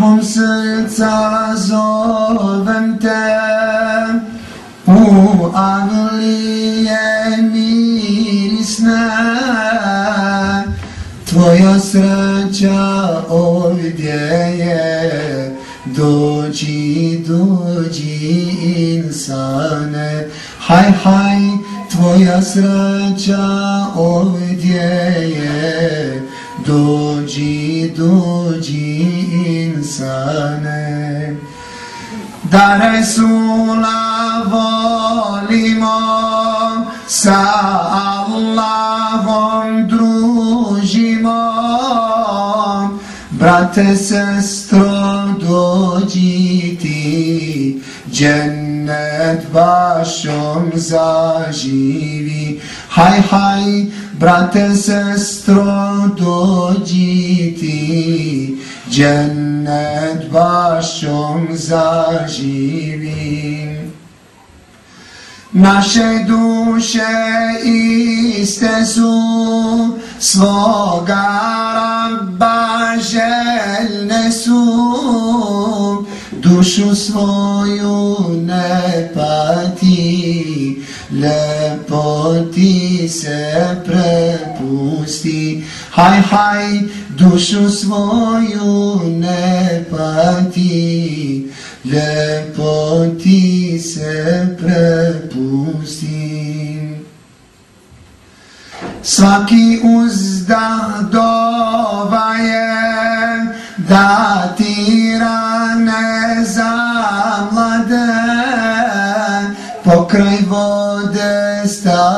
mom srca zovem te U avlije mirisne Tvoja sreća ovdje je Dođi, dođi insane. Haj, haj, tvoja sreća ovdje je Dođi, dođi insane Da Resula volimo Sa Allahom družimo. Brate, sestro, dođi ti džennet vašom zaživi. Haj, haj, brate, sestro, dođi ti Cennet başım zaživi Naše duše iste su svoga Rabba željne su dušu svoju ne pati lepoti se prepusti. Haj haj dušu svoju ne pati lepoti se prepusti. Svaki uzdah dova je da ti rane zamlade Pokraj vode stanuješ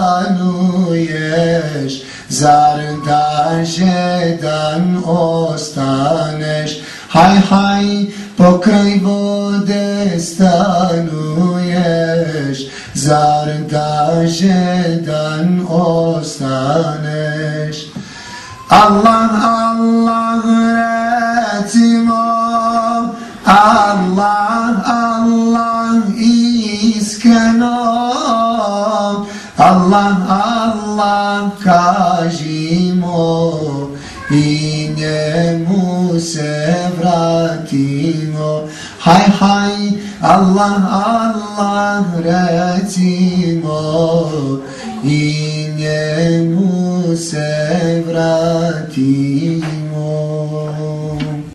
Zar da žedan ostaneš Haj, haj, pokraj vode stanuješ Zar da žedan ostaneš Allah, Allah recimo Allah, Allah iskreno Allah, Allah kažimo i njemu se vratimo. Haj, haj, Allah, Allah recimo i njemu se vratimo.